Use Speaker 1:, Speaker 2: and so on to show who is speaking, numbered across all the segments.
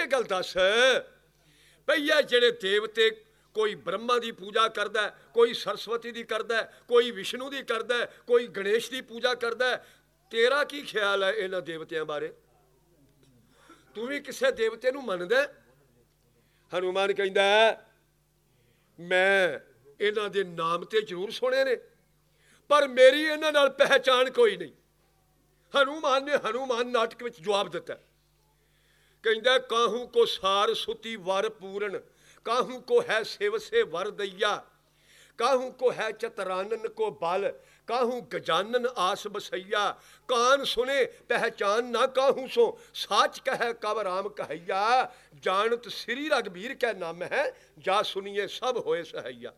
Speaker 1: ਇਹ ਗੱਲ ਦੱਸ। ਭਈਆ ਜਿਹੜੇ ਦੇਵਤੇ ਕੋਈ ਬ੍ਰਹਮਾ ਦੀ ਪੂਜਾ ਕਰਦਾ, ਕੋਈ ਸਰਸਵਤੀ ਦੀ ਕਰਦਾ, ਕੋਈ ਵਿਸ਼ਨੂੰ ਦੀ ਕਰਦਾ, ਕੋਈ ਗਣੇਸ਼ ਦੀ ਪੂਜਾ ਕਰਦਾ, ਤੇਰਾ ਕੀ ਖਿਆਲ ਹੈ ਇਹਨਾਂ ਦੇਵਤਿਆਂ ਬਾਰੇ? ਤੂੰ ਵੀ ਕਿਸੇ ਦੇਵਤੇ ਨੂੰ ਮੰਨਦਾ ਹੈ? ਹਨੂਮਾਨ ਕਹਿੰਦਾ ਮੈਂ ਇਹਨਾਂ ਦੇ ਨਾਮ ਤੇ ਜ਼ਰੂਰ ਸੁਣੇ ਨੇ, ਪਰ ਮੇਰੀ ਇਹਨਾਂ ਨਾਲ ਪਹਿਚਾਣ ਕੋਈ ਨਹੀਂ। ਹਨੂਮਾਨ ਨੇ ਹਨੂਮਾਨ ਨਾਟਕ ਵਿੱਚ ਜਵਾਬ ਦਿੱਤਾ। ਕਹਿੰਦਾ, ਕਾਹੂ ਕੋ ਸਾਰ ਸੁਤੀ ਵਰ ਪੂਰਨ, ਕਾਹੂ ਕੋ ਹੈ ਸਿਵਸੇ ਵਰ ਦਈਆ, ਕਾਹੂ ਕੋ ਹੈ ਚਤਰਾਨਨ ਕੋ ਬਲ, ਕਾਹੂ ਗਜਾਨਨ ਆਸ ਬਸਈਆ ਕਾਨ ਸੁਨੇ ਪਹਿਚਾਨ ਨਾ ਕਾਹੂ ਸੋ, ਸਾਚ ਕਹੈ ਕਵ ਰਾਮ ਕਹਈਆ, ਜਾਣਤ ਸ੍ਰੀ ਰਗਬੀਰ ਕੈ ਨਾਮ ਹੈ, ਜਾ ਸੁਨੀਏ ਸਭ ਹੋਏ ਸਹਈਆ।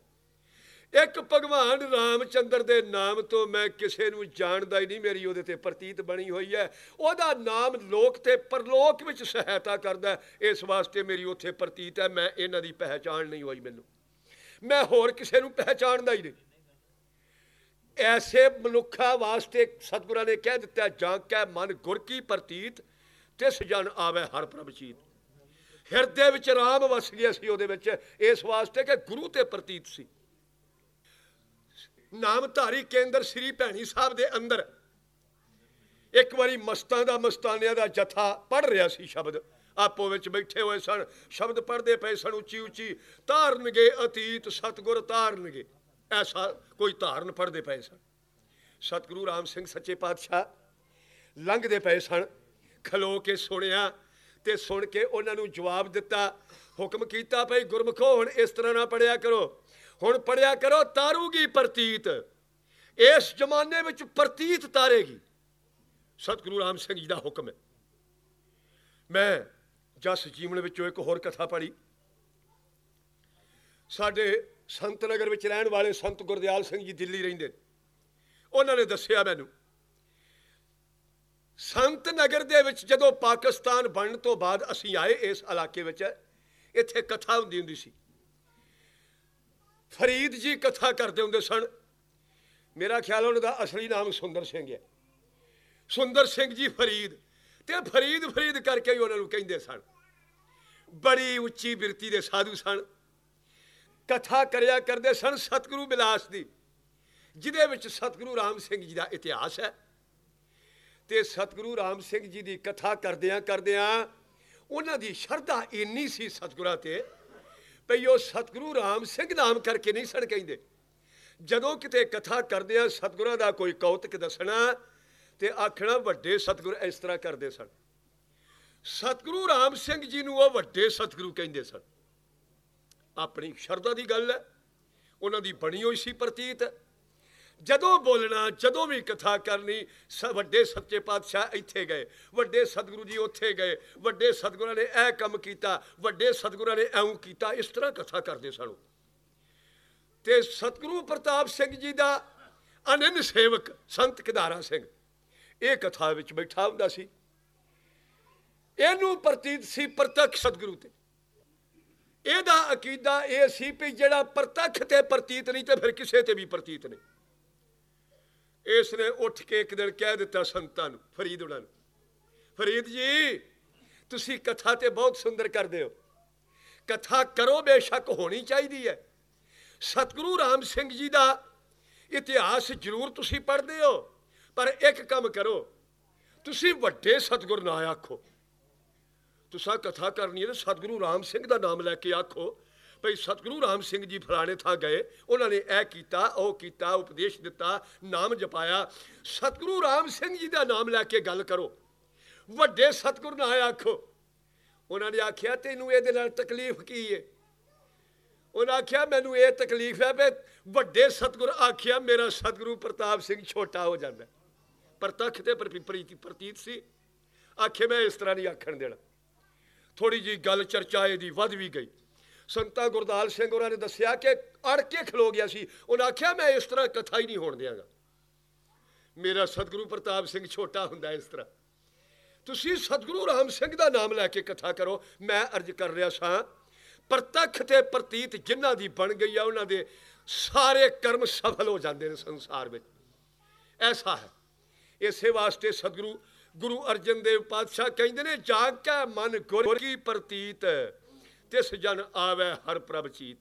Speaker 1: ਇੱਕ ਭਗਵਾਨ ਰਾਮਚੰਦਰ ਦੇ ਨਾਮ ਤੋਂ ਮੈਂ ਕਿਸੇ ਨੂੰ ਜਾਣਦਾ ਹੀ ਨਹੀਂ, ਮੇਰੀ ਉਹਦੇ ਤੇ ਪ੍ਰਤੀਤ ਬਣੀ ਹੋਈ ਹੈ। ਉਹਦਾ ਨਾਮ ਲੋਕ ਤੇ ਪਰਲੋਕ ਵਿੱਚ ਸਹਾਇਤਾ ਕਰਦਾ ਇਸ ਵਾਸਤੇ ਮੇਰੀ ਉੱਥੇ ਪ੍ਰਤੀਤ ਹੈ, ਮੈਂ ਇਹਨਾਂ ਦੀ ਪਹਿਚਾਣ ਨਹੀਂ ਹੋਈ ਮੈਨੂੰ। ਮੈਂ ਹੋਰ ਕਿਸੇ ਨੂੰ ਪਹਿਚਾਣਦਾ ਹੀ ਨਹੀਂ। ਐਸੇ ਮਨੁੱਖਾਂ ਵਾਸਤੇ ਸਤਿਗੁਰਾਂ ਨੇ ਕਹਿ ਦਿੱਤਾ, ਜਾਂ ਕੈ ਮਨ ਗੁਰ ਕੀ ਪ੍ਰਤੀਤ, ਤਿਸ ਜਨ ਆਵੇ ਹਰ ਪ੍ਰਭ ਚੀਤ। ਹਿਰਦੇ ਵਿੱਚ ਰਾਮ ਵਸ ਗਿਆ ਸੀ ਉਹਦੇ ਵਿੱਚ, ਇਸ ਵਾਸਤੇ ਕਿ ਗੁਰੂ ਤੇ ਪ੍ਰਤੀਤ ਸੀ। ਨਾਮਧਾਰੀ ਕੇਂਦਰ ਸ੍ਰੀ ਭੈਣੀ ਸਾਹਿਬ ਦੇ ਅੰਦਰ ਇੱਕ ਵਾਰੀ ਮਸਤਾਂ ਦਾ ਮਸਤਾਨਿਆਂ ਦਾ ਜਥਾ ਪੜ ਰਿਹਾ ਸੀ ਸ਼ਬਦ। ਆਪੋ ਵਿੱਚ ਬੈਠੇ ਹੋਏ ਸਨ, ਸ਼ਬਦ ਪੜਦੇ ਪਏ ਸਨ ਉੱਚੀ ਉੱਚੀ, ਧਾਰਨਗੇ ਅਤੀਤ, ਸਤਗੁਰ ਧਾਰਨਗੇ, ਐਸਾ ਕੋਈ ਧਾਰਨ ਪੜਦੇ ਪਏ ਸਨ। ਸਤਿਗੁਰੂ ਰਾਮ ਸਿੰਘ ਸੱਚੇ ਪਾਤਸ਼ਾਹ ਲੰਘਦੇ ਪਏ ਸਨ, ਖਲੋ ਕੇ ਸੁਣਿਆ ਤੇ ਸੁਣ ਕੇ ਉਹਨਾਂ ਨੂੰ ਜਵਾਬ ਦਿੱਤਾ, ਹੁਕਮ ਕੀਤਾ ਭਈ ਗੁਰਮਖੋ, ਹੁਣ ਇਸ ਤਰ੍ਹਾਂ ਨਾ ਪੜਿਆ ਕਰੋ। ਹੁਣ ਪੜਿਆ ਕਰੋ ਤਾਰੂਗੀ ਪ੍ਰਤੀਤ। ਇਸ ਜ਼ਮਾਨੇ ਵਿੱਚ ਪ੍ਰਤੀਤ ਤਾਰੇਗੀ। ਸਤਿਗੁਰੂ ਰਾਮ ਸਿੰਘ ਜੀ ਦਾ ਹੁਕਮ ਹੈ। ਮੈਂ ਜਸ ਜੀਵਨ ਵਿੱਚੋਂ ਇੱਕ ਹੋਰ ਕਥਾ ਪੜ੍ਹੀ। ਸਾਡੇ ਸੰਤ ਨਗਰ ਵਿੱਚ ਰਹਿਣ ਵਾਲੇ ਸੰਤ ਗੁਰਦਿਆਲ ਸਿੰਘ ਜੀ ਦਿੱਲੀ ਰਹਿੰਦੇ ਨੇ। ਉਹਨਾਂ ਨੇ ਦੱਸਿਆ ਮੈਨੂੰ, ਸੰਤ ਨਗਰ ਦੇ ਵਿੱਚ ਜਦੋਂ ਪਾਕਿਸਤਾਨ ਬਣਨ ਤੋਂ ਬਾਅਦ ਅਸੀਂ ਆਏ ਇਸ ਇਲਾਕੇ ਵਿੱਚ, ਇੱਥੇ ਕਥਾ ਹੁੰਦੀ ਹੁੰਦੀ ਸੀ। ਫਰੀਦ ਜੀ ਕਥਾ ਕਰਦੇ ਹੁੰਦੇ ਸਨ। ਮੇਰਾ ਖਿਆਲ ਉਹਨਾਂ ਦਾ ਅਸਲੀ ਨਾਮ ਸੁੰਦਰ ਸਿੰਘ ਹੈ। ਸੁੰਦਰ ਸਿੰਘ ਜੀ ਫਰੀਦ ਤੇ ਫਰੀਦ ਫਰੀਦ ਕਰਕੇ ਹੀ ਉਹਨਾਂ ਨੂੰ ਕਹਿੰਦੇ ਸਨ। ਬੜੀ ਉੱਚੀ ਬਿਰਤੀ ਦੇ ਸਾਧੂ ਸਨ। ਕਥਾ ਕਰਿਆ ਕਰਦੇ ਸਨ ਸਤਿਗੁਰੂ ਬਿਲਾਸ ਦੀ, ਜਿਹਦੇ ਵਿੱਚ ਸਤਿਗੁਰੂ ਰਾਮ ਸਿੰਘ ਜੀ ਦਾ ਇਤਿਹਾਸ ਹੈ। ਤੇ ਸਤਿਗੁਰੂ ਰਾਮ ਸਿੰਘ ਜੀ ਦੀ ਕਥਾ ਕਰਦਿਆਂ ਕਰਦਿਆਂ ਉਹਨਾਂ ਦੀ ਸ਼ਰਧਾ ਇੰਨੀ ਸੀ ਸਤਿਗੁਰਾਂ ਤੇ ਭਈ ਉਹ ਸਤਿਗੁਰੂ ਰਾਮ ਸਿੰਘ ਨਾਮ ਕਰਕੇ ਨਹੀਂ ਸਣ ਕਹਿੰਦੇ। ਜਦੋਂ ਕਿਤੇ ਕਥਾ ਕਰਦਿਆਂ ਸਤਿਗੁਰਾਂ ਦਾ ਕੋਈ ਕੌਤਕ ਦੱਸਣਾ ਤੇ ਆਖਣਾ ਵੱਡੇ ਸਤਿਗੁਰ ਇਸ ਤਰ੍ਹਾਂ ਕਰਦੇ ਸਨ। ਸਤਿਗੁਰੂ ਰਾਮ ਸਿੰਘ ਜੀ ਨੂੰ ਉਹ ਵੱਡੇ ਸਤਿਗੁਰੂ ਕਹਿੰਦੇ ਸਨ। ਆਪਣੀ ਸ਼ਰਧਾ ਦੀ ਗੱਲ ਹੈ, ਉਹਨਾਂ ਦੀ ਬਣੀ ਹੋਈ ਸੀ ਪ੍ਰਤੀਤ। ਜਦੋਂ ਬੋਲਣਾ, ਜਦੋਂ ਵੀ ਕਥਾ ਕਰਨੀ, ਸ- ਵੱਡੇ ਸੱਚੇ ਪਾਤਸ਼ਾਹ ਇੱਥੇ ਗਏ। ਵੱਡੇ ਸਤਿਗੁਰੂ ਜੀ ਉੱਥੇ ਗਏ। ਵੱਡੇ ਸਤਿਗੁਰਾਂ ਨੇ ਇਹ ਕੰਮ ਕੀਤਾ, ਵੱਡੇ ਸਤਿਗੁਰਾਂ ਨੇ ਐਉਂ ਕੀਤਾ, ਇਸ ਤਰ੍ਹਾਂ ਕਥਾ ਕਰਦੇ ਸਨ ਉਹ। ਤੇ ਸਤਿਗੁਰੂ ਪ੍ਰਤਾਪ ਸਿੰਘ ਜੀ ਦਾ ਅਨੰਨ ਸੇਵਕ ਸੰਤ ਕਿਦਾਰਾ ਸਿੰਘ, ਇਹ ਕਥਾ ਵਿੱਚ ਬੈਠਾ ਹੁੰਦਾ ਸੀ। ਇਹਨੂੰ ਪ੍ਰਤੀਤ ਸੀ ਪ੍ਰਤੱਖ ਸਤਿਗੁਰੂ ਤੇ। ਇਹਦਾ ਅਕੀਦਾ ਇਹ ਸੀ ਵੀ ਜਿਹੜਾ ਪ੍ਰਤੱਖ ਤੇ ਪ੍ਰਤੀਤ ਨਹੀਂ, ਤੇ ਫਿਰ ਕਿਸੇ ਤੇ ਵੀ ਪ੍ਰਤੀਤ ਨਹੀਂ। ਇਸ ਨੇ ਉੱਠ ਕੇ ਇੱਕ ਦਿਨ ਕਹਿ ਦਿੱਤਾ ਸੰਤਾਂ ਨੂੰ ਫਰੀਦ ਉਹਨਾਂ ਨੂੰ, ਫਰੀਦ ਜੀ, ਤੁਸੀਂ ਕਥਾ ਤੇ ਬਹੁਤ ਸੁੰਦਰ ਕਰਦੇ ਹੋ। ਕਥਾ ਕਰੋ, ਬੇਸ਼ੱਕ ਹੋਣੀ ਚਾਹੀਦੀ ਹੈ। ਸਤਿਗੁਰੂ ਰਾਮ ਸਿੰਘ ਜੀ ਦਾ ਇਤਿਹਾਸ ਜ਼ਰੂਰ ਤੁਸੀਂ ਪੜ੍ਹਦੇ ਹੋ, ਪਰ ਇੱਕ ਕੰਮ ਕਰੋ। ਤੁਸੀਂ ਵੱਡੇ ਸਤਿਗੁਰ ਨਾ ਆਖੋ। ਤੁਸੀਂ ਕਥਾ ਕਰਨੀ ਹੈ ਤਾਂ ਸਤਿਗੁਰੂ ਰਾਮ ਸਿੰਘ ਦਾ ਨਾਮ ਲੈ ਕੇ ਆਖੋ ਭਈ ਸਤਿਗੁਰੂ ਰਾਮ ਸਿੰਘ ਜੀ ਫਲਾਣੇ ਥਾਂ ਗਏ, ਉਹਨਾਂ ਨੇ ਇਹ ਕੀਤਾ, ਉਹ ਕੀਤਾ, ਉਪਦੇਸ਼ ਦਿੱਤਾ, ਨਾਮ ਜਪਾਇਆ। ਸਤਿਗੁਰੂ ਰਾਮ ਸਿੰਘ ਜੀ ਦਾ ਨਾਮ ਲੈ ਕੇ ਗੱਲ ਕਰੋ। ਵੱਡੇ ਸਤਿਗੁਰ ਨਾ ਆਖੋ। ਉਹਨਾਂ ਨੇ ਆਖਿਆ, ਤੈਨੂੰ ਇਹਦੇ ਨਾਲ ਤਕਲੀਫ ਕੀ ਹੈ ਉਹਨਾਂ ਆਖਿਆ, ਮੈਨੂੰ ਇਹ ਤਕਲੀਫ ਹੈ ਵੀ ਵੱਡੇ ਸਤਿਗੁਰ ਆਖਿਆ, ਮੇਰਾ ਸਤਿਗੁਰੂ ਪ੍ਰਤਾਪ ਸਿੰਘ ਛੋਟਾ ਹੋ ਜਾਂਦਾ ਪ੍ਰਤੱਖ ਤੇ ਪਰ- ਪ੍ਰਤੀਤ ਸੀ। ਆਖੇ, ਮੈਂ ਇਸ ਤਰ੍ਹਾਂ ਨਹੀਂ ਆਖਣ ਦੇਣਾ। ਥੋੜੀ ਜੀ ਗੱਲ ਚਰਚਾ ਇਹਦੀ ਵੱਧ ਵੀ ਗਈ। ਸੰਤਾ ਗੁਰਦਾਲ ਸਿੰਘ ਉਹਨਾਂ ਨੇ ਦੱਸਿਆ ਕਿ ਅੜ ਕੇ ਖਲੋ ਗਿਆ ਸੀ। ਉਹਨਾਂ ਆਖਿਆ, ਮੈਂ ਇਸ ਤਰ੍ਹਾਂ ਕਥਾ ਹੀ ਨਹੀਂ ਹੋਣ ਦਿਆਂਗਾ। ਮੇਰਾ ਸਤਿਗੁਰੂ ਪ੍ਰਤਾਪ ਸਿੰਘ ਛੋਟਾ ਹੁੰਦਾ ਇਸ ਤਰ੍ਹਾਂ। ਤੁਸੀਂ ਸਤਿਗੁਰੂ ਰਾਮ ਸਿੰਘ ਦਾ ਨਾਮ ਲੈ ਕੇ ਕਥਾ ਕਰੋ। ਮੈਂ ਅਰਜ਼ ਕਰ ਰਿਹਾ ਸਾਂ, ਪ੍ਰਤੱਖ ਤੇ ਪ੍ਰਤੀਤ ਜਿਨ੍ਹਾਂ ਦੀ ਬਣ ਗਈ ਆ, ਉਹਨਾਂ ਦੇ ਸਾਰੇ ਕਰਮ ਸਫਲ ਹੋ ਜਾਂਦੇ ਨੇ ਸੰਸਾਰ ਵਿੱਚ। ਐਸਾ ਹੈ। ਇਸੇ ਵਾਸਤੇ ਸਤਿਗੁਰੂ, ਗੁਰੂ ਅਰਜਨ ਦੇਵ ਪਾਤਸ਼ਾਹ ਕਹਿੰਦੇ ਨੇ, ਜਾਗ ਕੇ ਮਨ ਗੁਰ ਕੀ ਪ੍ਰਤੀਤ। ਤਿਸ ਜਨ ਆਵੇ ਹਰ ਪ੍ਰਭ ਚੀਤ।